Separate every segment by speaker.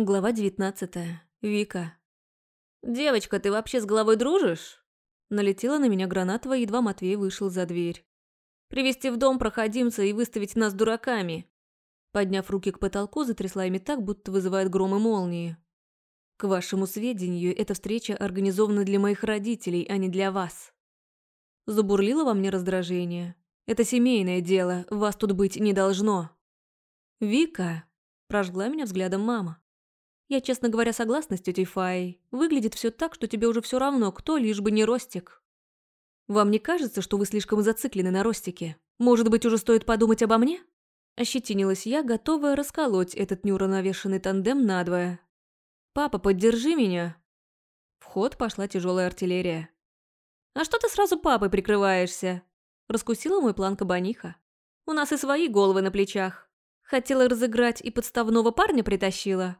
Speaker 1: Глава 19. Вика. «Девочка, ты вообще с головой дружишь?» Налетела на меня Гранатова, едва Матвей вышел за дверь. «Привести в дом проходимца и выставить нас дураками!» Подняв руки к потолку, затрясла ими так, будто вызывает гром и молнии. «К вашему сведению, эта встреча организована для моих родителей, а не для вас». Забурлило во мне раздражение. «Это семейное дело, вас тут быть не должно». «Вика!» – прожгла меня взглядом мама. Я, честно говоря, согласна с тетей Фаей. Выглядит все так, что тебе уже все равно, кто, лишь бы не Ростик. Вам не кажется, что вы слишком зациклены на Ростике? Может быть, уже стоит подумать обо мне? Ощетинилась я, готовая расколоть этот неуравновешенный тандем надвое. «Папа, поддержи меня!» В ход пошла тяжелая артиллерия. «А что ты сразу папой прикрываешься?» Раскусила мой план кабаниха. «У нас и свои головы на плечах. Хотела разыграть и подставного парня притащила.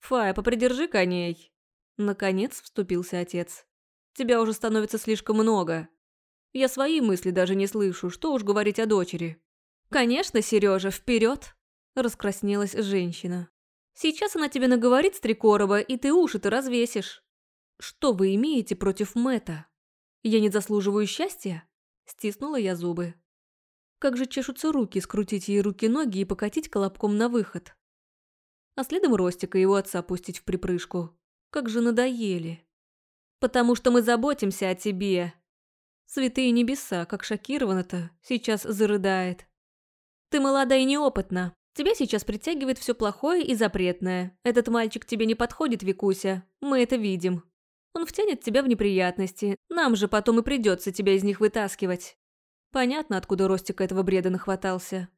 Speaker 1: «Фая, попридержи коней!» Наконец вступился отец. «Тебя уже становится слишком много. Я свои мысли даже не слышу, что уж говорить о дочери». «Конечно, Сережа, вперед! раскраснелась женщина. «Сейчас она тебе наговорит с Трикорова, и ты уши-то развесишь». «Что вы имеете против Мэта? Я не заслуживаю счастья?» Стиснула я зубы. Как же чешутся руки скрутить ей руки-ноги и покатить колобком на выход а следом Ростика и его отца пустить в припрыжку. Как же надоели. «Потому что мы заботимся о тебе». Святые небеса, как шокирована-то, сейчас зарыдает. «Ты молода и неопытна. Тебя сейчас притягивает все плохое и запретное. Этот мальчик тебе не подходит, Викуся. Мы это видим. Он втянет тебя в неприятности. Нам же потом и придется тебя из них вытаскивать». Понятно, откуда Ростик этого бреда нахватался.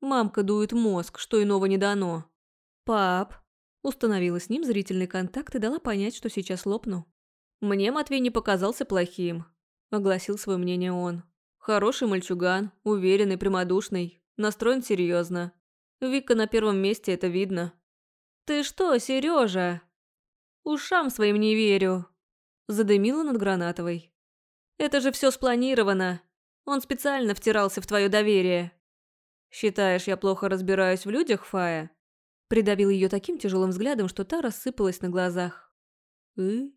Speaker 1: Мамка дует мозг, что иного не дано. «Пап!» Установила с ним зрительный контакт и дала понять, что сейчас лопну. «Мне Матвей не показался плохим», – огласил свое мнение он. «Хороший мальчуган, уверенный, прямодушный, настроен серьезно. Вика на первом месте, это видно». «Ты что, Сережа? Ушам своим не верю», – задымила над Гранатовой. «Это же все спланировано. Он специально втирался в твое доверие». «Считаешь, я плохо разбираюсь в людях, Фая?» Придавил ее таким тяжелым взглядом, что та рассыпалась на глазах. «И?»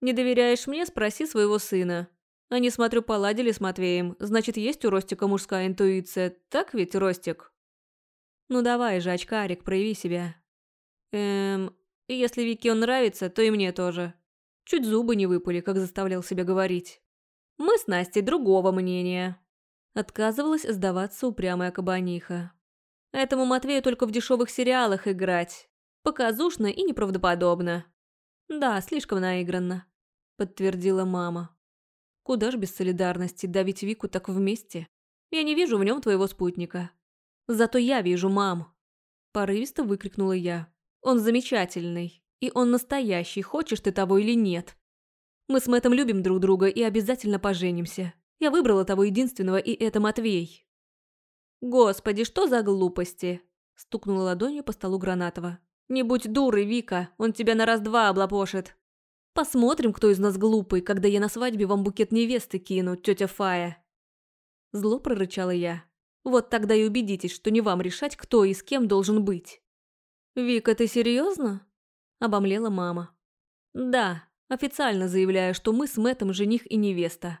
Speaker 1: «Не доверяешь мне? Спроси своего сына. Они, смотрю, поладили с Матвеем. Значит, есть у Ростика мужская интуиция. Так ведь, Ростик?» «Ну давай же, очкарик, прояви себя». «Эм, если Вике он нравится, то и мне тоже. Чуть зубы не выпали, как заставлял себя говорить. Мы с Настей другого мнения». Отказывалась сдаваться упрямая кабаниха. Этому Матвею только в дешевых сериалах играть. Показушно и неправдоподобно. Да, слишком наигранно, подтвердила мама. Куда ж без солидарности давить Вику так вместе? Я не вижу в нем твоего спутника. Зато я вижу мам. Порывисто выкрикнула я. Он замечательный. И он настоящий, хочешь ты того или нет. Мы с Мэттом любим друг друга и обязательно поженимся. Я выбрала того единственного, и это Матвей. «Господи, что за глупости!» – стукнула ладонью по столу Гранатова. «Не будь дурой, Вика, он тебя на раз-два облапошит!» «Посмотрим, кто из нас глупый, когда я на свадьбе вам букет невесты кину, тетя Фая!» Зло прорычала я. «Вот тогда и убедитесь, что не вам решать, кто и с кем должен быть!» «Вика, ты серьезно?» – обомлела мама. «Да, официально заявляю, что мы с Мэттом жених и невеста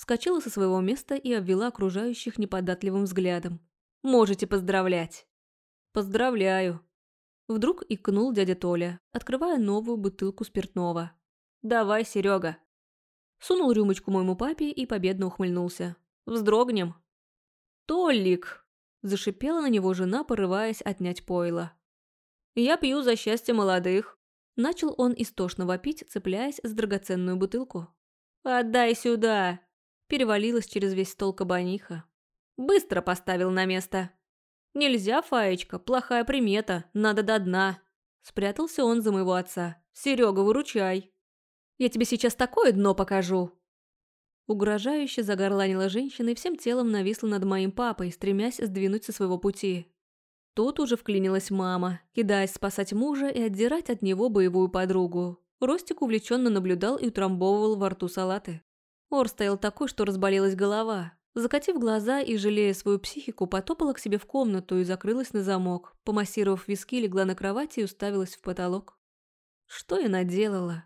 Speaker 1: вскочила со своего места и обвела окружающих неподатливым взглядом. «Можете поздравлять!» «Поздравляю!» Вдруг икнул дядя Толя, открывая новую бутылку спиртного. «Давай, Серега!» Сунул рюмочку моему папе и победно ухмыльнулся. «Вздрогнем!» «Толик!» – зашипела на него жена, порываясь отнять пойло. «Я пью за счастье молодых!» Начал он истошно вопить, цепляясь с драгоценную бутылку. «Отдай сюда!» Перевалилась через весь стол кабаниха. Быстро поставил на место. «Нельзя, Фаечка, плохая примета, надо до дна». Спрятался он за моего отца. «Серега, выручай. Я тебе сейчас такое дно покажу». Угрожающе загорланила женщина и всем телом нависла над моим папой, стремясь сдвинуть со своего пути. Тут уже вклинилась мама, кидаясь спасать мужа и отдирать от него боевую подругу. Ростик увлеченно наблюдал и утрамбовывал во рту салаты. Ор стоял такой, что разболелась голова. Закатив глаза и жалея свою психику, потопала к себе в комнату и закрылась на замок. Помассировав виски, легла на кровати и уставилась в потолок. Что я наделала?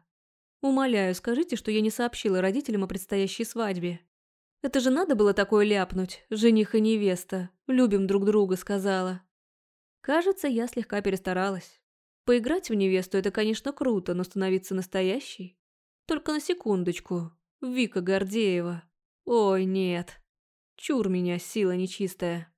Speaker 1: Умоляю, скажите, что я не сообщила родителям о предстоящей свадьбе. Это же надо было такое ляпнуть, жених и невеста. Любим друг друга, сказала. Кажется, я слегка перестаралась. Поиграть в невесту – это, конечно, круто, но становиться настоящей? Только на секундочку. Вика Гордеева. Ой, нет. Чур меня, сила нечистая.